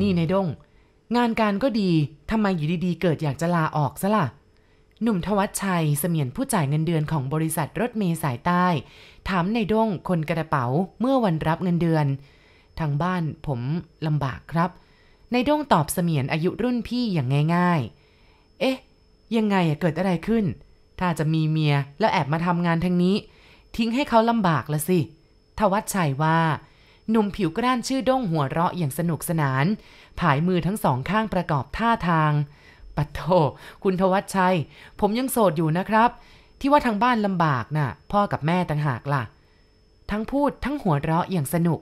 นี่ในด้งงานการก็ดีทำไมอยู่ดีๆ เกิดอยากจะลาออกซะล่ะ หนุ่มทวัชชัยเสมียนผู้จ่ายเงินเดือนของบริษัทรถเมล์สายใต้ ถามในด้งคนกระเป๋าเมื่อวันรับเงินเดือน ทางบ้านผมลำบากครับ ในด้งตอบเสมียนอายุรุ่นพี่อย่างง่ายๆ เอ๊ะ ยังไงอะเกิดอะไรขึ้น ถ้าจะมีเมียแล้วแอบมาทำงานทางนี้ ทิ้งให้เขาลำบากละสิทวัชชัยว่า หนุ่มผิวกร้านชื่อด้งหัวเราะอย่างสนุกสนาน ผายมือทั้งสองข้างประกอบท่าทาง ปัดโทคุณทวัชชัย ผมยังโสดอยู่นะครับ ที่ว่าทางบ้านลำบากน่ะ พ่อกับแม่ต่างหากล่ะ ทั้งพูดทั้งหัวเราะอย่างสนุก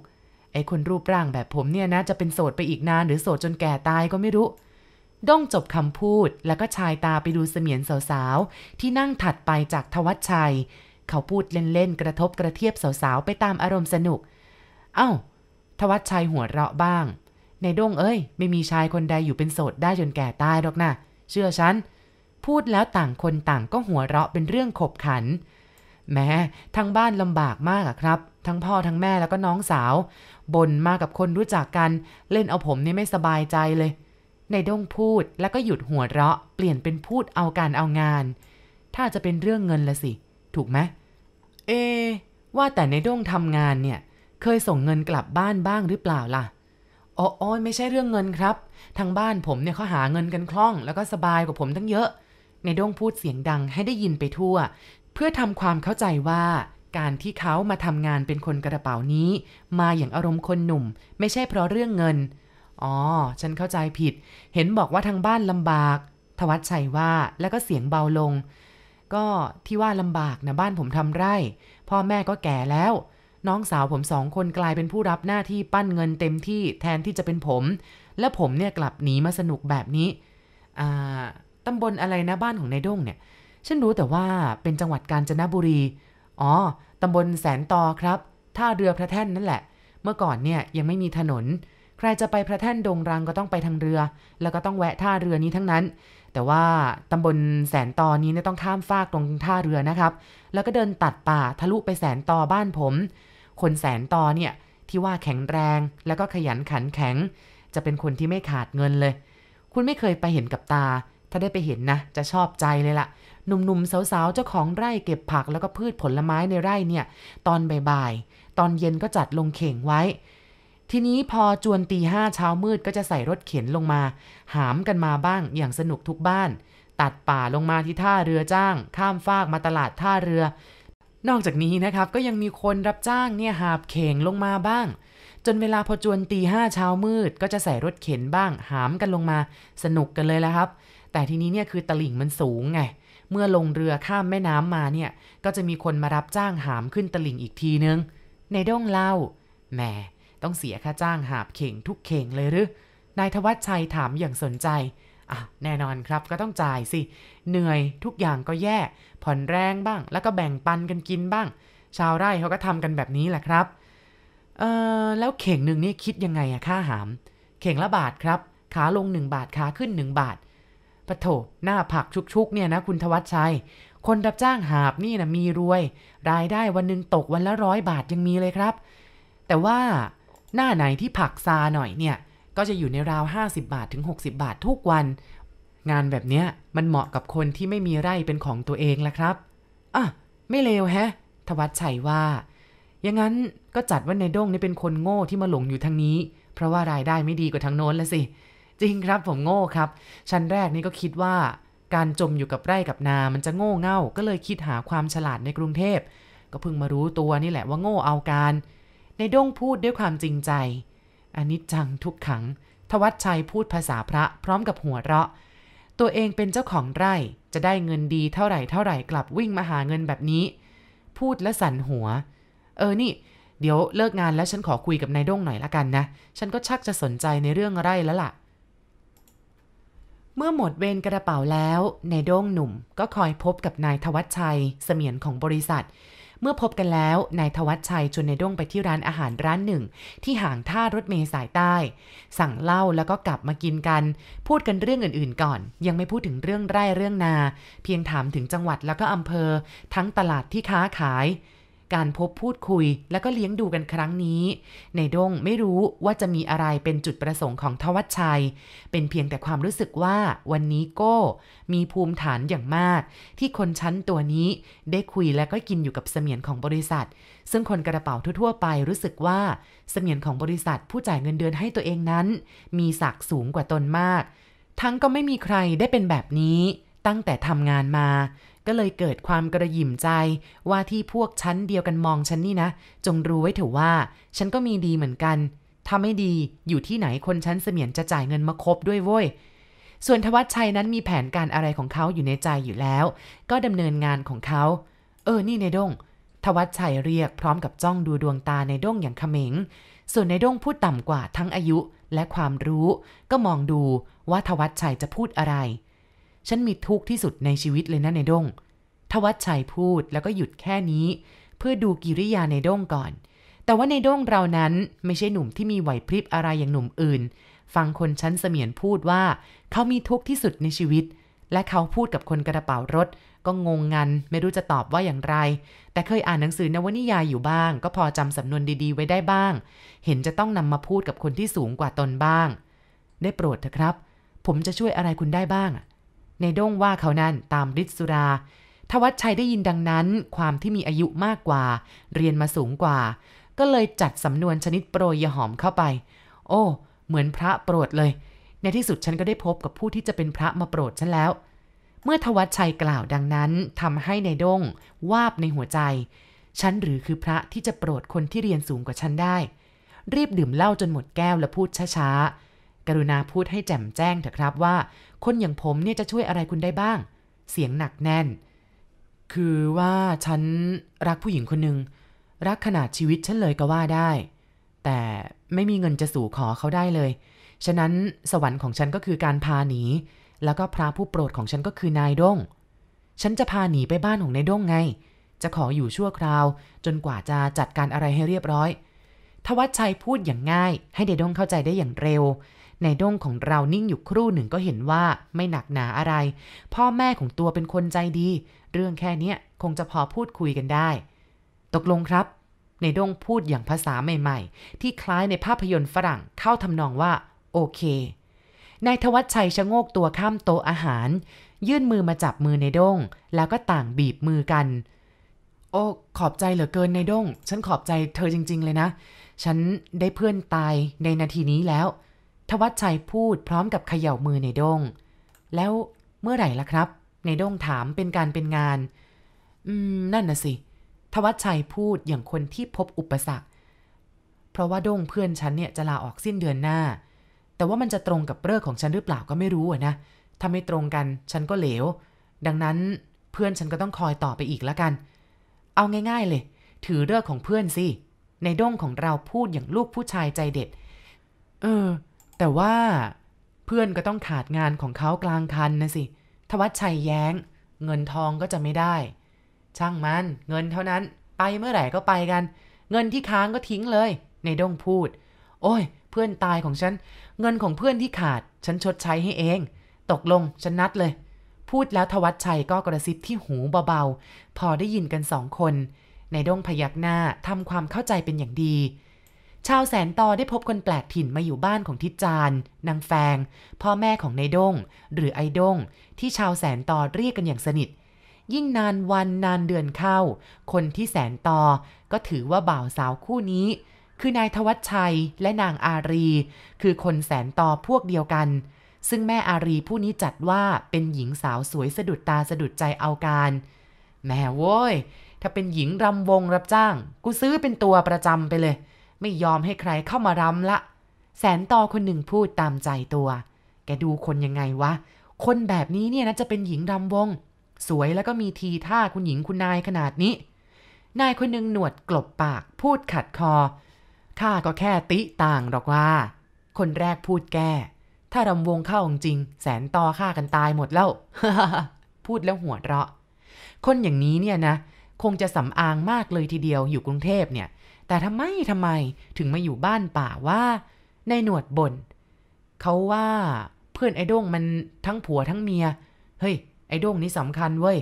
ไอ้คนรูปร่างแบบผมเนี่ยนะ จะเป็นโสดไปอีกนานหรือโสดจนแก่ตายก็ไม่รู้ด้งจบคำพูดแล้วก็ชายตาไปดูเสมียนสาวๆ ที่นั่งถัดไปจากทวัชชัย เขาพูดเล่นๆ กระทบกระเทียบสาวๆ ไปตามอารมณ์สนุก เอ้าทวัชชัยหัวเราะบ้าง ในด้งเอ้ย ไม่มีชายคนใดอยู่เป็นโสดได้จนแก่ตายหรอกนะเชื่อฉัน พูดแล้วต่างคนต่างก็หัวเราะเป็นเรื่องขบขัน แม้ทางบ้านลำบากมากอะครับ ทั้งพ่อทั้งแม่แล้วก็น้องสาวบ่นมากับคนรู้จักกัน เล่นเอาผมนี่ไม่สบายใจเลย ในด้งพูดแล้วก็หยุดหัวเราะ เปลี่ยนเป็นพูดเอาการเอางาน ถ้าจะเป็นเรื่องเงินละสิ ถูกไหมเอ ว่าแต่ในด้งทำงานเนี่ย เคยส่งเงินกลับบ้านบ้างหรือเปล่าล่ะอ๋อไม่ใช่เรื่องเงินครับ ทางบ้านผมเนี่ยเขาหาเงินกันคล่อง แล้วก็สบายกว่าผมตั้งเยอะ ในด้งพูดเสียงดังให้ได้ยินไปทั่ว เพื่อทำความเข้าใจว่า การที่เขามาทำงานเป็นคนกระเป๋านี้ มาอย่างอารมณ์คนหนุ่ม ไม่ใช่เพราะเรื่องเงิน อ๋อ ฉันเข้าใจผิด เห็นบอกว่าทางบ้านลำบาก ทวัชชัยว่าแล้วก็เสียงเบาลง ก็ที่ว่าลำบากนะบ้านผมทำไร่ พ่อแม่ก็แก่แล้ว น้องสาวผมสองคนกลายเป็นผู้รับหน้าที่ปั้นเงินเต็มที่แทนที่จะเป็นผม และผมเนี่ยกลับหนีมาสนุกแบบนี้อ่าตำบลอะไรนะบ้านของนายด้งเนี่ย ฉันรู้แต่ว่าเป็นจังหวัดกาญจนบุรี อ๋อตำบลแสนตอครับท่าเรือพระแท่นนั่นแหละ เมื่อก่อนเนี่ยยังไม่มีถนน ใครจะไปพระแท่นดงรังก็ต้องไปทางเรือ แล้วก็ต้องแวะท่าเรือนี้ทั้งนั้น แต่ว่าตำบลแสนตอนี้เนี่ยต้องข้ามฟากตรงท่าเรือนะครับ แล้วก็เดินตัดป่าทะลุไปแสนตอบ้านผม คนแสนตอเนี่ยที่ว่าแข็งแรงแล้วก็ขยันขันแข็ง จะเป็นคนที่ไม่ขาดเงินเลย คุณไม่เคยไปเห็นกับตา ถ้าได้ไปเห็นนะ จะชอบใจเลยล่ะ หนุ่มๆ สาวๆ เจ้าของไร่เก็บผักแล้วก็พืชผลไม้ในไร่เนี่ย ตอนบ่ายๆ ตอนเย็นก็จัดลงเข่งไว้ ทีนี้พอจวนตีห้าเช้ามืดก็จะใส่รถเข็นลงมา หามกันมาบ้างอย่างสนุกทุกบ้าน ตัดป่าลงมาที่ท่าเรือจ้าง ข้ามฟากมาตลาดท่าเรือ นอกจากนี้นะครับก็ยังมีคนรับจ้างเนี่ยหาบเข่งลงมาบ้าง จนเวลาพอจวนตีห้าเช้ามืด ก็จะใส่รถเข็นบ้าง หามกันลงมาสนุกกันเลยและครับ แต่ทีนี้เนี่ยคือตลิ่งมันสูงไงเมื่อลงเรือข้ามแม่น้ำมาเนี่ยก็จะมีคนมารับจ้างหามขึ้นตลิ่งอีกทีนึง ในด้งเล่าแหมต้องเสียค่าจ้างหาบเข่งทุกเข่งเลยหรือนายทวัชชัยถามอย่างสนใจอะแน่นอนครับก็ต้องจ่ายสิ เหนื่อยทุกอย่างก็แย่ ผ่อนแรงบ้าง แล้วก็แบ่งปันกันกินบ้าง ชาวไร่เขาก็ทำกันแบบนี้แหละครับเออแล้วเข่งหนึ่งนี่คิดยังไงอะค่าหาม เข่งละบาทครับ ขาลง 1 บาทขาขึ้น 1 บาทปะโถหน้าผักชุกๆเนี่ยนะคุณทวัชชัย คนรับจ้างหาบนี่นะมีรวย รายได้วันหนึ่งตกวันละร้อยบาทยังมีเลยครับ แต่ว่าหน้าไหนที่ผักซาหน่อยเนี่ย ก็จะอยู่ในราว 50 บาทถึง 60 บาททุกวัน งานแบบเนี้ยมันเหมาะกับคนที่ไม่มีไร่เป็นของตัวเองละครับอะไม่เลวแฮะ ทวัชชัยว่า อย่างนั้นก็จัดว่าในด้งนี่เป็นคนโง่ที่มาหลงอยู่ทางนี้ เพราะว่ารายได้ไม่ดีกว่าทางโน้นละสิ จริงครับผมโง่ครับ ชั้นแรกนี่ก็คิดว่า การจมอยู่กับไร่กับนา มันจะโง่เง่า ก็เลยคิดหาความฉลาดในกรุงเทพ ก็เพิ่งมารู้ตัวนี่แหละว่าโง่เอาการ ในด้งพูดด้วยความจริงใจอันิจจังทุกขัง ทวัชชัยพูดภาษาพระพร้อมกับหัวเราะ ตัวเองเป็นเจ้าของไร่จะได้เงินดีเท่าไหร่เท่าไหร่กลับวิ่งมาหาเงินแบบนี้ พูดและสั่นหัว เออนี่ เดี๋ยวเลิกงานแล้วฉันขอคุยกับนายด้งหน่อยละกันนะ ฉันก็ชักจะสนใจในเรื่องไร่แล้วล่ะ เมื่อหมดเวรกระเป๋าแล้วนายด้งหนุ่ม ก็คอยพบกับนายทวัชชัยเสมียนของบริษัท เมื่อพบกันแล้วนายทวัชชัยชวนนายด้งไปที่ร้านอาหารร้านหนึ่ง ที่ห่างท่ารถเมย์สายใต้ สั่งเหล้าแล้วก็กลับมากินกัน พูดกันเรื่องอื่นๆก่อน ยังไม่พูดถึงเรื่องไร่เรื่องนา เพียงถามถึงจังหวัดแล้วก็อำเภอ ทั้งตลาดที่ค้าขาย การพบพูดคุยแล้วก็เลี้ยงดูกันครั้งนี้ ในดงไม่รู้ว่าจะมีอะไรเป็นจุดประสงค์ของทวัชชัย เป็นเพียงแต่ความรู้สึกว่าวันนี้โก้ มีภูมิฐานอย่างมาก ที่คนชั้นตัวนี้ได้คุยและก็กินอยู่กับเสมียนของบริษัท ซึ่งคนกระเป๋าทั่วๆไปรู้สึกว่าเสมียนของบริษัทผู้จ่ายเงินเดือนให้ตัวเองนั้น มีศักดิ์สูงกว่าตนมาก ทั้งก็ไม่มีใครได้เป็นแบบนี้ตั้งแต่ทำงานมา ก็เลยเกิดความกระหยิ่มใจว่าที่พวกชั้นเดียวกันมองฉันนี่นะ จงรู้ไว้เถอะว่า ฉันก็มีดีเหมือนกันถ้าไม่ดีอยู่ที่ไหนคนชั้นเสมียนจะจ่ายเงินมาครบด้วยโว้ยส่วนทวัชชัยนั้นมีแผนการอะไรของเขาอยู่ในใจอยู่แล้ว ก็ดำเนินงานของเขา เออนี่ในด้งทวัชชัยเรียกพร้อมกับจ้องดูดวงตาในด้งอย่างเขม็ง ส่วนในด้งพูดต่ำกว่าทั้งอายุและความรู้ ก็มองดูว่าทวัชชัยจะพูดอะไร ฉันมีทุกข์ที่สุดในชีวิตเลยนะในดง ทวัชชัยพูดแล้วก็หยุดแค่นี้ เพื่อดูกิริยาในดงก่อน แต่ว่าในดงเรานั้นไม่ใช่หนุ่มที่มีไหวพริบอะไรอย่างหนุ่มอื่น ฟังคนชั้นเสมียนพูดว่า เขามีทุกข์ที่สุดในชีวิต และเขาพูดกับคนกระเป๋ารถ ก็งงงันไม่รู้จะตอบว่าอย่างไร แต่เคยอ่านหนังสือนวนิยายอยู่บ้าง ก็พอจำสำนวนดีๆ ไว้ได้บ้าง เห็นจะต้องนำมาพูดกับคนที่สูงกว่าตนบ้าง ได้โปรดเถอะครับ ผมจะช่วยอะไรคุณได้บ้างอะ ในด้งว่าเขานั่นตามฤทธิ์สุรา ทวัชชัยได้ยินดังนั้น ความที่มีอายุมากกว่า เรียนมาสูงกว่า ก็เลยจัดสำนวนชนิดโปรยยหอมเข้าไป โอ้ เหมือนพระโปรดเลย ในที่สุดฉันก็ได้พบกับผู้ที่จะเป็นพระมาโปรดฉันแล้ว เมื่อทวัชชัยกล่าวดังนั้นทำให้ในด้งวาบในหัวใจ ฉันหรือคือพระที่จะโปรดคนที่เรียนสูงกว่าฉันได้ รีบดื่มเหล้าจนหมดแก้วและพูดช้าๆกรุณาพูดให้แจ่มแจ้งเถอะครับว่า คนอย่างผมเนี่ยจะช่วยอะไรคุณได้บ้าง เสียงหนักแน่น คือว่าฉันรักผู้หญิงคนหนึ่งรักขนาดชีวิตฉันเลยก็ว่าได้ แต่ไม่มีเงินจะสู่ขอเขาได้เลย ฉะนั้นสวรรค์ของฉันก็คือการพาหนี แล้วก็พระผู้โปรดของฉันก็คือนายด้ง ฉันจะพาหนีไปบ้านของนายด้งไง จะขออยู่ชั่วคราว จนกว่าจะจัดการอะไรให้เรียบร้อยทวัชชัยพูดอย่างง่าย ให้นายด้งเข้าใจได้อย่างเร็ว ในด้งของเรานิ่งอยู่ครู่หนึ่งก็เห็นว่าไม่หนักหนาอะไร พ่อแม่ของตัวเป็นคนใจดี เรื่องแค่เนี้ยคงจะพอพูดคุยกันได้ ตกลงครับในด้งพูดอย่างภาษาใหม่ๆ ที่คล้ายในภาพยนตร์ฝรั่งเข้าทำนองว่า โอเคนายทวัชชัยชะโงกตัวข้ามโต๊ะอาหาร ยื่นมือมาจับมือในด้ง แล้วก็ต่างบีบมือกัน โอ้ขอบใจเหลือเกินในด้ง ฉันขอบใจเธอจริง ๆ เลยนะ ฉันได้เพื่อนตายในนาทีนี้แล้ว ทวัชชัยพูดพร้อมกับเขย่ามือในด้งแล้วเมื่อไหร่ล่ะครับ ในด้งถามเป็นการเป็นงาน อืม นั่นน่ะสิ ทวัชชัยพูดอย่างคนที่พบอุปสรรค เพราะว่าด้งเพื่อนฉันเนี่ยจะลาออกสิ้นเดือนหน้า แต่ว่ามันจะตรงกับเลิกของฉันหรือเปล่าก็ไม่รู้นะ ถ้าไม่ตรงกันฉันก็เหลว ดังนั้นเพื่อนฉันก็ต้องคอยต่อไปอีกแล้วกัน เอาง่าย ๆเลย ถือเลิกของเพื่อนสิ ในด้งของเราพูดอย่างลูกผู้ชายใจเด็ด เออ แต่ว่าเพื่อนก็ต้องขาดงานของเขากลางคันนะสิ ทวัชชัยแย้ง เงินทองก็จะไม่ได้ ช่างมัน เงินเท่านั้น ไปเมื่อไหร่ก็ไปกัน เงินที่ค้างก็ทิ้งเลย ในด้งพูด โอ้ย เพื่อนตายของฉัน เงินของเพื่อนที่ขาด ฉันชดใช้ให้เอง ตกลง ฉันนัดเลย พูดแล้วทวัชชัยก็กระซิบที่หูเบาๆ พอได้ยินกันสองคน ในด้งพยักหน้าทำความเข้าใจเป็นอย่างดี ชาวแสนตอได้พบคนแปลกถิ่นมาอยู่บ้านของทิจจานนางแฟง พ่อแม่ของในด้งหรือไอ้ด้งที่ชาวแสนตอเรียกกันอย่างสนิท ยิ่งนานวันนานเดือนเข้า คนที่แสนตอก็ถือว่าบ่าวสาวคู่นี้ คือนายทวัชชัยและนางอารี คือคนแสนตอพวกเดียวกัน ซึ่งแม่อารีผู้นี้จัดว่าเป็นหญิงสาวสวยสะดุดตาสะดุดใจเอาการแม่โว้ยถ้าเป็นหญิงรำวงรับจ้าง กูซื้อเป็นตัวประจำไปเลย ไม่ยอมให้ใครเข้ามารำละ แสนตอคนหนึ่งพูดตามใจตัว แกดูคนยังไงวะ คนแบบนี้เนี่ยนะจะเป็นหญิงรำวง สวยแล้วก็มีทีท่าคุณหญิงคุณนายขนาดนี้ นายคนหนึ่งหนวดกลบปากพูดขัดคอ ข้าก็แค่ติต่างหรอกว่า คนแรกพูดแก้ ถ้ารำวงเข้าจริง แสนตอฆ่ากันตายหมดแล้ว พูดแล้วหัวเราะ คนอย่างนี้เนี่ยนะคงจะสำอางมากเลยทีเดียวอยู่กรุงเทพเนี่ย แต่ทำไมทำไมถึงมาอยู่บ้านป่าว่า ในหนวดบน่นเขาว่าเพื่อนไอ้ด้งมันทั้งผัวทั้งเมีย เฮ้ย ไอ้ด้งนี่สำคัญเว้ย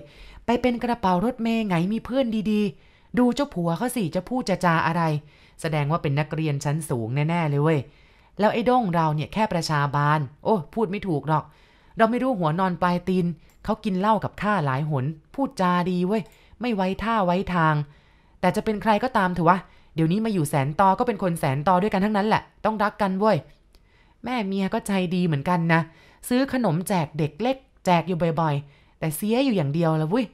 ไปเป็นกระเป๋ารถเมย์ไงมีเพื่อนดีๆ ดูเจ้าผัวเขาสิจะพูดจะจาอะไร แสดงว่าเป็นนักเรียนชั้นสูงแน่ๆเลยเว้ย แล้วไอ้ด้งเราเนี่ยแค่ประชาบาล โอ้พูดไม่ถูกหรอก เราไม่รู้หัวนอนปลายตีนเขากินเหล้ากับข้าหลายหน พูดจาดีเว้ย ไม่ไว้ท่าไว้ทาง แต่จะเป็นใครก็ตามเถอะวะ เดี๋ยวนี้มาอยู่แสนตอก็เป็นคนแสนตอด้วยกันทั้งนั้นแหละ ต้องรักกันเว้ย แม่เมียก็ใจดีเหมือนกันนะ ซื้อขนมแจกเด็กเล็ก แจกอยู่บ่อยๆ แต่เสียอยู่อย่างเดียวละเว้ย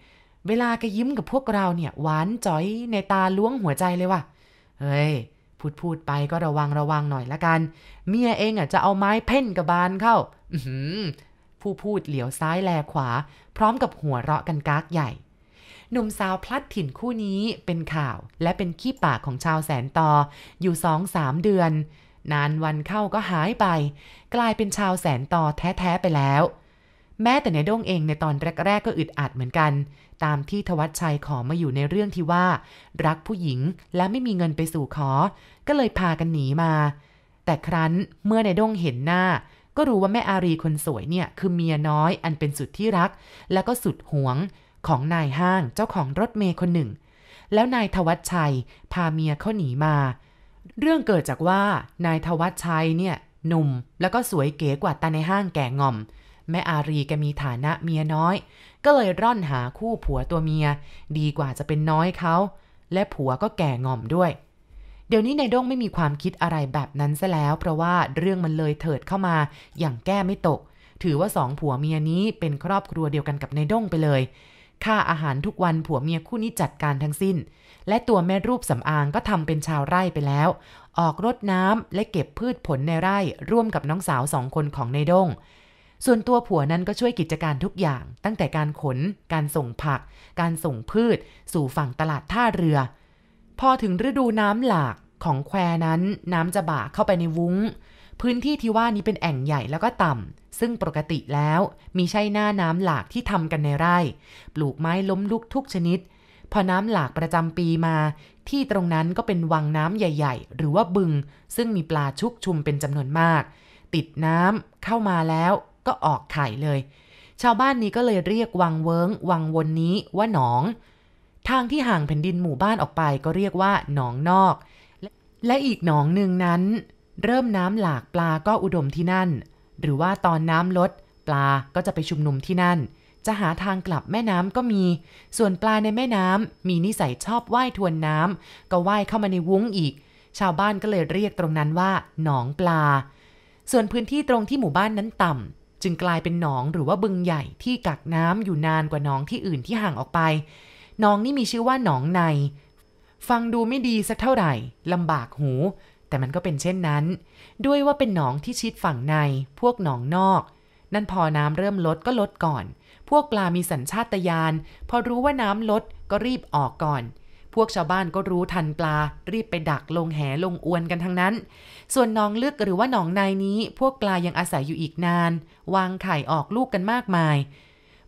เวลาแกยิ้มกับพวกเราเนี่ย หวานจ๋อยในตาล้วงหัวใจเลยว่ะ เฮ้ย พูดพูดไปก็ระวังระวังหน่อยละกัน เมียเองอะจะเอาไม้เพ่นกับบานเข้า อืผู้พูดเหลียวซ้ายแลขวา พร้อมกับหัวเราะกันกากใหญ่ หนุ่มสาวพลัดถิ่นคู่นี้เป็นข่าว และเป็นขี้ปากของชาวแสนตออยู่สองสามเดือน นานวันเข้าก็หายไป กลายเป็นชาวแสนตอแท้ ๆ ไปแล้ว แม้แต่ในด้งเองในตอนแรก ๆ ก็อึดอัดเหมือนกัน ตามที่ทวัชชัยขอมาอยู่ในเรื่องที่ว่า รักผู้หญิงและไม่มีเงินไปสู่ขอ ก็เลยพากันหนีมา แต่ครั้นเมื่อในด้งเห็นหน้าก็รู้ว่าแม่อารีคนสวยเนี่ยคือเมียน้อยอันเป็นสุดที่รัก และก็สุดหวง ของนายห้างเจ้าของรถเมย์คนหนึ่ง แล้วนายทวัชชัยพาเมียเขาหนีมา เรื่องเกิดจากว่านายทวัชชัยเนี่ยหนุ่มแล้วก็สวยเก๋กว่าตาในห้างแก่งอม แม่อารีแกมีฐานะเมียน้อย ก็เลยร่อนหาคู่ผัวตัวเมีย ดีกว่าจะเป็นน้อยเขาและผัวก็แก่งอมด้วย เดี๋ยวนี้นายด้งไม่มีความคิดอะไรแบบนั้นซะแล้ว เพราะว่าเรื่องมันเลยเถิดเข้ามาอย่างแก้ไม่ตก ถือว่าสองผัวเมียนี้เป็นครอบครัวเดียวกันกับนายด้งไปเลย ค่าอาหารทุกวันผัวเมียคู่นี้จัดการทั้งสิ้น และตัวแม่รูปสำอางก็ทำเป็นชาวไร่ไปแล้ว ออกรดน้ำและเก็บพืชผลในไร่ร่วมกับน้องสาวสองคนของในดง ส่วนตัวผัวนั้นก็ช่วยกิจการทุกอย่าง ตั้งแต่การขน การส่งผัก การส่งพืช สู่ฝั่งตลาดท่าเรือ พอถึงฤดูน้ำหลากของแควนั้น น้ำจะบ่าเข้าไปในวุ้ง พื้นที่ที่ว่านี้เป็นแอ่งใหญ่แล้วก็ต่ำซึ่งปกติแล้วมีใช่หน้าน้ำหลากที่ทำกันในไร่ ปลูกไม้ล้มลุกทุกชนิด พอน้ำหลากประจำปีมา ที่ตรงนั้นก็เป็นวังน้ำใหญ่ ๆ หรือว่าบึง ซึ่งมีปลาชุกชุมเป็นจำนวนมาก ติดน้ำเข้ามาแล้วก็ออกไข่เลย ชาวบ้านนี้ก็เลยเรียกวังเวิงวังวนนี้ว่าหนอง ทางที่ห่างแผ่นดินหมู่บ้านออกไปก็เรียกว่าหนองนอก และและอีกหนองหนึ่งนั้น เริ่มน้ำหลากปลาก็อุดมที่นั่น หรือว่าตอนน้ำลด ปลาก็จะไปชุมนุมที่นั่น จะหาทางกลับแม่น้ำก็มี ส่วนปลาในแม่น้ำมีนิสัยชอบว่ายทวนน้ำก็ว่ายเข้ามาในวุ้งอีก ชาวบ้านก็เลยเรียกตรงนั้นว่า หนองปลา ส่วนพื้นที่ตรงที่หมู่บ้านนั้นต่ำจึงกลายเป็นหนองหรือว่าบึงใหญ่ที่กักน้ำอยู่นานกว่าหนองที่อื่นที่ห่างออกไปหนองนี่มีชื่อว่าหนองใน ฟังดูไม่ดีสักเท่าไหร่ลำบากหู แต่มันก็เป็นเช่นนั้น ด้วยว่าเป็นหนองที่ชิดฝั่งใน พวกหนองนอก นั่นพอน้ำเริ่มลดก็ลดก่อน พวกปลามีสัญชาตญาณพอรู้ว่าน้ำลดก็รีบออกก่อน พวกชาวบ้านก็รู้ทันปลา รีบไปดักลงแหลงอวนกันทั้งนั้น ส่วนหนองลึกหรือว่าหนองในนี้ พวกปลายังอาศัยอยู่อีกนาน วางไข่ออกลูกกันมากมาย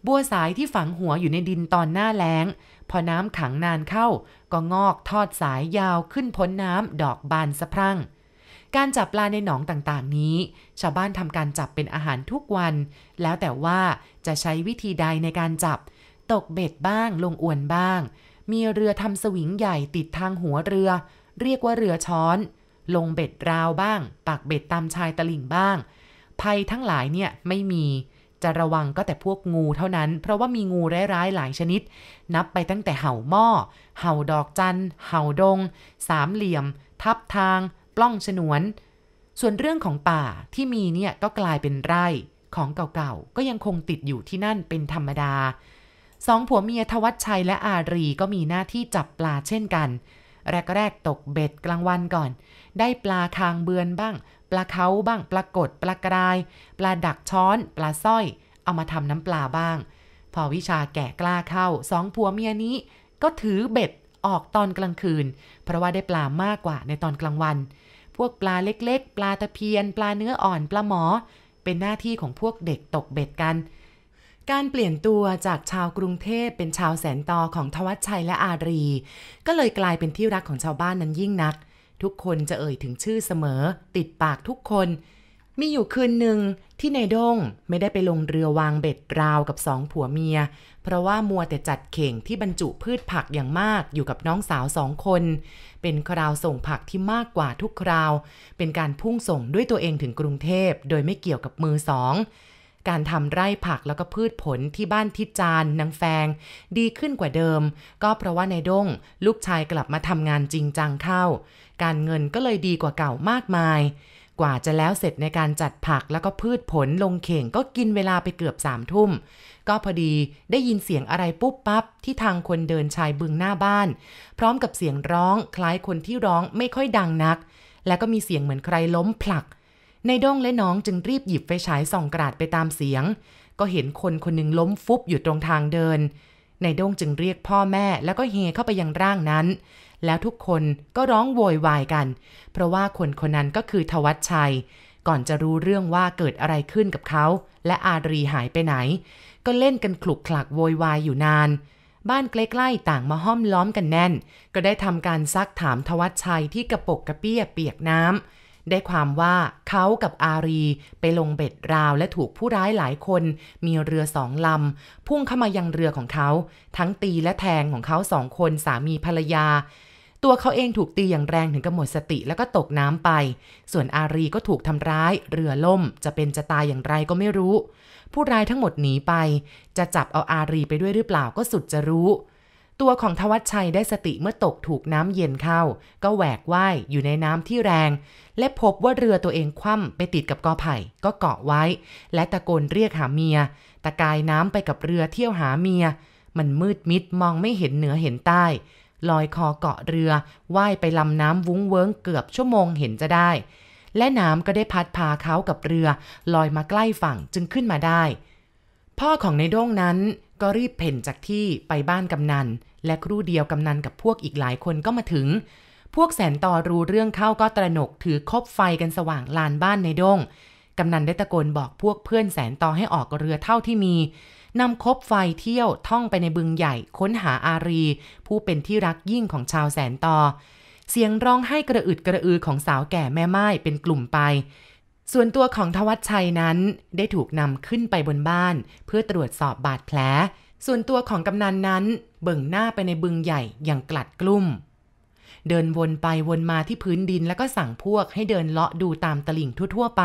บัวสายที่ฝังหัวอยู่ในดินตอนหน้าแล้ง พอน้ำขังนานเข้า ก็งอกทอดสายยาวขึ้นพ้นน้ำดอกบานสะพรั่ง การจับปลาในหนองต่างๆ นี้ ชาวบ้านทำการจับเป็นอาหารทุกวัน แล้วแต่ว่าจะใช้วิธีใดในการจับ ตกเบ็ดบ้างลงอวนบ้าง มีเรือทำสวิงใหญ่ติดทางหัวเรือ เรียกว่าเรือช้อน ลงเบ็ดราวบ้าง ปักเบ็ดตามชายตลิ่งบ้างภัยทั้งหลายเนี่ยไม่มี จะระวังก็แต่พวกงูเท่านั้น เพราะว่ามีงูร้ายๆหลายชนิด นับไปตั้งแต่เห่าหม้อ เห่าดอกจัน เห่าดง สามเหลี่ยม ทับทาง ปล้องฉนวน ส่วนเรื่องของป่าที่มีเนี่ยก็กลายเป็นไร่ของเก่าๆ ก็ยังคงติดอยู่ที่นั่นเป็นธรรมดา สองผัวเมียทวัชชัยและอารีก็มีหน้าที่จับปลาเช่นกัน แรกๆตกเบ็ดกลางวันก่อน ได้ปลาคางเบือนบ้าง ปลาเขาบ้าง ปลากดปลากราย ปลาดักช้อน ปลาสร้อย เอามาทำน้ำปลาบ้าง พอวิชาแก่กล้าเข้าสองผัวเมียนี้ ก็ถือเบ็ดออกตอนกลางคืน เพราะว่าได้ปลามากกว่าในตอนกลางวัน พวกปลาเล็กๆ ปลาตะเพียน ปลาเนื้ออ่อน ปลาหมอ เป็นหน้าที่ของพวกเด็กตกเบ็ดกัน การเปลี่ยนตัวจากชาวกรุงเทพเป็นชาวแสนตอของทวัชชัยและอารี ก็เลยกลายเป็นที่รักของชาวบ้านนั้นยิ่งนัก ทุกคนจะเอ่ยถึงชื่อเสมอ ติดปากทุกคน มีอยู่คืนหนึ่งที่ในดงไม่ได้ไปลงเรือวางเบ็ดราวกับสองผัวเมีย เพราะว่ามัวแต่จัดเข่งที่บรรจุพืชผักอย่างมากอยู่กับน้องสาวสองคน เป็นคราวส่งผักที่มากกว่าทุกคราว เป็นการพุ่งส่งด้วยตัวเองถึงกรุงเทพโดยไม่เกี่ยวกับมือสอง การทำไร่ผักแล้วก็พืชผลที่บ้านทิจานนางแฟง ดีขึ้นกว่าเดิม ก็เพราะว่าในด้ง ลูกชายกลับมาทำงานจริงจังเข้า การเงินก็เลยดีกว่าเก่ามากมาย กว่าจะแล้วเสร็จในการจัดผักแล้วก็พืชผลลงเข่งก็กินเวลาไปเกือบสามทุ่มก็พอดีได้ยินเสียงอะไรปุ๊บปั๊บที่ทางคนเดินชายบึงหน้าบ้าน พร้อมกับเสียงร้องคล้ายคนที่ร้องไม่ค่อยดังนัก และก็มีเสียงเหมือนใครล้มผลัก ในด้งและน้องจึงรีบหยิบไฟฉายส่องกราดไปตามเสียง ก็เห็นคนคนหนึ่งล้มฟุบอยู่ตรงทางเดิน ในด้งจึงเรียกพ่อแม่แล้วก็เฮเข้าไปยังร่างนั้น แล้วทุกคนก็ร้องโวยวายกัน เพราะว่าคนคนนั้นก็คือทวัชชัย ก่อนจะรู้เรื่องว่าเกิดอะไรขึ้นกับเขา และอารีหายไปไหน ก็เล่นกันคลุกคลักโวยวายอยู่นานบ้านใกล้ๆต่างมาห้อมล้อมกันแน่น ก็ได้ทำการซักถามทวัชชัยที่กระปกกระเปี้ยเปียกน้ำ ได้ความว่าเขากับอารีไปลงเบ็ดราวและถูกผู้ร้ายหลายคน มีเรือสองลำ พุ่งเข้ามายังเรือของเขา ทั้งตีและแทงของเขาสองคนสามีภรรยา ตัวเขาเองถูกตีอย่างแรงถึงกับหมดสติแล้วก็ตกน้ำไป ส่วนอารีก็ถูกทำร้าย เรือล่ม จะเป็นจะตายอย่างไรก็ไม่รู้ ผู้ร้ายทั้งหมดหนีไป จะจับเอาอารีไปด้วยหรือเปล่าก็สุดจะรู้ ตัวของทวัชชัยได้สติเมื่อตกถูกน้ำเย็นเข้า ก็แหวกว่ายอยู่ในน้ำที่แรง และพบว่าเรือตัวเองคว่ำไปติดกับกอไผ่ ก็เกาะไว้ และตะโกนเรียกหาเมีย ตะกายน้ำไปกับเรือเที่ยวหาเมีย มันมืดมิดมองไม่เห็นเหนือเห็นใต้ ลอยคอเกาะเรือว่ายไปลำน้ำวุ้งเวิ้งเกือบชั่วโมงเห็นจะได้ และน้ำก็ได้พัดพาเขากับเรือ ลอยมาใกล้ฝั่งจึงขึ้นมาได้ พ่อของในด้งนั้นก็รีบเพ่นจากที่ไปบ้านกำนัน และครู่เดียวกำนันกับพวกอีกหลายคนก็มาถึง พวกแสนต่อรู้เรื่องเข้าก็ตระหนกถือคบไฟกันสว่างลานบ้านในดงกำนันได้ตะโกนบอกพวกเพื่อนแสนต่อให้ออกเรือเท่าที่มีนำคบไฟเที่ยวท่องไปในบึงใหญ่ค้นหาอารี ผู้เป็นที่รักยิ่งของชาวแสนต่อ เสียงร้องให้กระอึดกระอือของสาวแก่แม่ไม้เป็นกลุ่มไป ส่วนตัวของทวัชชัยนั้นได้ถูกนำขึ้นไปบนบ้าน เพื่อตรวจสอบบาดแผล ส่วนตัวของกำนันนั้นเบิ่งหน้าไปในบึงใหญ่อย่างกลัดกลุ่ม เดินวนไปวนมาที่พื้นดินแล้วก็สั่งพวกให้เดินเลาะดูตามตลิ่งทั่วๆไป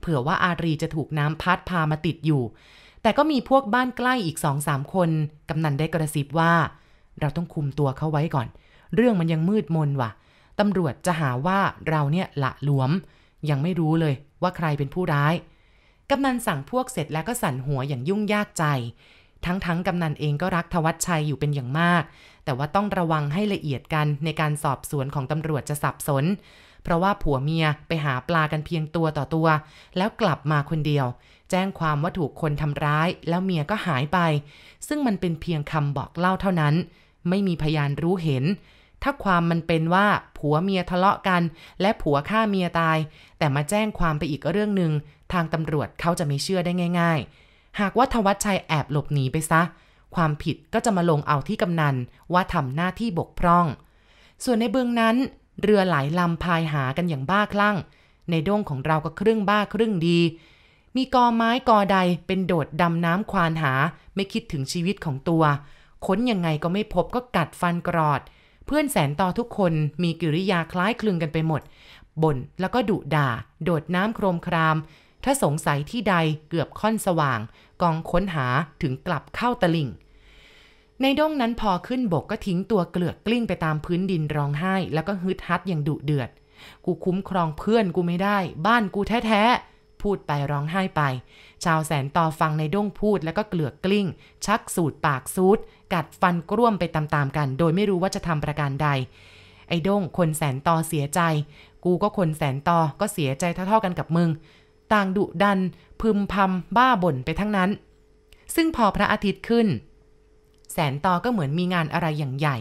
เผื่อว่าอารีจะถูกน้ำพัดพามาติดอยู่ แต่ก็มีพวกบ้านใกล้อีกสองสามคน กำนันได้กระซิบว่า เราต้องคุมตัวเขาไว้ก่อน เรื่องมันยังมืดมนว่ะตำรวจจะหาว่าเราเนี่ยละหลวม ยังไม่รู้เลยว่าใครเป็นผู้ร้าย กำนันสั่งพวกเสร็จแล้วก็สั่นหัวอย่างยุ่งยากใจ ทั้งทั้งกำนันเองก็รักทวัชชัยอยู่เป็นอย่างมาก แต่ว่าต้องระวังให้ละเอียดกันในการสอบสวนของตำรวจจะสับสน เพราะว่าผัวเมียไปหาปลากันเพียงตัวต่อตัว แล้วกลับมาคนเดียว แจ้งความว่าถูกคนทำร้าย แล้วเมียก็หายไป ซึ่งมันเป็นเพียงคำบอกเล่าเท่านั้น ไม่มีพยานรู้เห็นถ้าความมันเป็นว่าผัวเมียทะเลาะกัน และผัวฆ่าเมียตาย แต่มาแจ้งความไปอีกเรื่องหนึ่งทางตำรวจเขาจะไม่เชื่อได้ง่าย ๆ หากว่าทวัชชัยแอบหลบหนีไปซะ ความผิดก็จะมาลงเอาที่กำนันว่าทำหน้าที่บกพร่อง ส่วนในเบึงนั้น เรือหลายลำพายหากันอย่างบ้าคลั่ง ในด้งของเราก็ครึ่งบ้าครึ่งดี มีกอไม้กอใดเป็นโดดดำน้ำควานหา ไม่คิดถึงชีวิตของตัว ค้นยังไงก็ไม่พบก็กัดฟันกรอด เพื่อนแสนต่อทุกคนมีกิริยาคล้ายคลึงกันไปหมดบ่นแล้วก็ดุด่า โดดน้ำโครมคราม ถ้าสงสัยที่ใดเกือบค่อนสว่าง กองค้นหาถึงกลับเข้าตลิ่ง ในด้งนั้นพอขึ้นบกก็ทิ้งตัวเกลือกกลิ้งไปตามพื้นดินร้องไห้ แล้วก็ฮึดฮัดอย่างดุเดือด กูคุ้มครองเพื่อนกูไม่ได้ บ้านกูแท้ๆ พูดไปร้องไห้ไป ชาวแสนต่อฟังในด้งพูดแล้วก็เกลือกกลิ้ง ชักสูดปากซูดกัดฟันกร่วมไปตามๆกัน โดยไม่รู้ว่าจะทำประการใด ไอ้ด้งคนแสนต่อเสียใจ กูก็คนแสนต่อก็เสียใจเท่าๆกันกับมึง ต่างดุดัน พึมพำบ้าบ่นไปทั้งนั้น ซึ่งพอพระอาทิตย์ขึ้น แสนต่อก็เหมือนมีงานอะไรอย่างใหญ่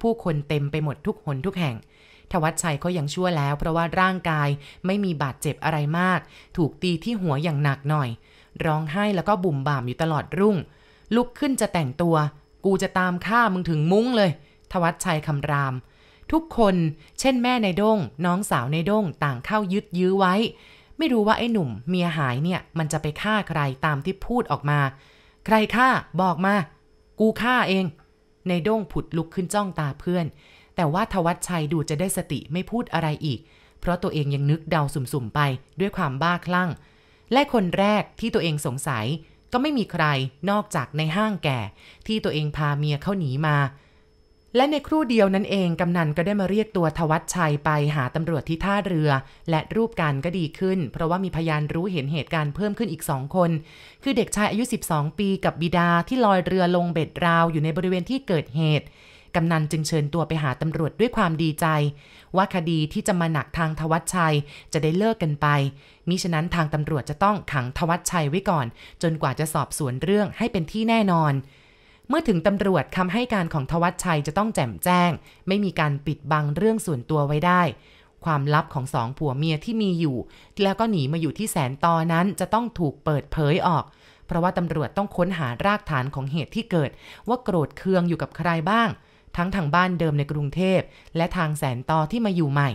ผู้คนเต็มไปหมดทุกหนทุกแห่งทวัชชัยก็ยังชั่วแล้ว เพราะว่าร่างกายไม่มีบาดเจ็บอะไรมาก ถูกตีที่หัวอย่างหนักหน่อย ร้องไห้แล้วก็บุ่มบ่ามอยู่ตลอดรุ่ง ลุกขึ้นจะแต่งตัว กูจะตามฆ่ามึงถึงมุ้งเลย ทวัชชัยคำราม ทุกคน เช่นแม่ในด้ง น้องสาวในด้งต่างเข้ายึดยื้อไว้ ไม่รู้ว่าไอ้หนุ่มเมียหายเนี่ย มันจะไปฆ่าใครตามที่พูดออกมา ใครฆ่าบอกมา กูฆ่าเอง ในโด้งผุดลุกขึ้นจ้องตาเพื่อน แต่ว่าทวัชชัยดูจะได้สติไม่พูดอะไรอีก เพราะตัวเองยังนึกเดาสุ่มๆไปด้วยความบ้าคลั่ง และคนแรกที่ตัวเองสงสัย ก็ไม่มีใครนอกจากในห้างแก่ ที่ตัวเองพาเมียเข้าหนีมา และในครู่เดียวนั้นเองกำนันก็ได้มาเรียกตัวทวัชชัยไปหาตำรวจที่ท่าเรือ และรูปการก็ดีขึ้น เพราะว่ามีพยานรู้เห็นเหตุการณ์เพิ่มขึ้นอีกสองคน คือเด็กชายอายุ 12 ปีกับบิดาที่ลอยเรือลงเบ็ดราวอยู่ในบริเวณที่เกิดเหตุกำนันจึงเชิญตัวไปหาตำรวจด้วยความดีใจ ว่าคดีที่จะมาหนักทางทวัชชัยจะได้เลิกกันไป มิฉะนั้นทางตำรวจจะต้องขังทวัชชัยไว้ก่อน จนกว่าจะสอบสวนเรื่องให้เป็นที่แน่นอน เมื่อถึงตำรวจคำให้การของทวัชชัยจะต้องแจ่มแจ้ง ไม่มีการปิดบังเรื่องส่วนตัวไว้ได้ ความลับของสองผัวเมียที่มีอยู่ แล้วก็หนีมาอยู่ที่แสนตอนั้นจะต้องถูกเปิดเผยออก เพราะว่าตำรวจต้องค้นหารากฐานของเหตุที่เกิด ว่าโกรธเคืองอยู่กับใครบ้าง ทั้งทางบ้านเดิมในกรุงเทพ และทางแสนตอที่มาอยู่ใหม่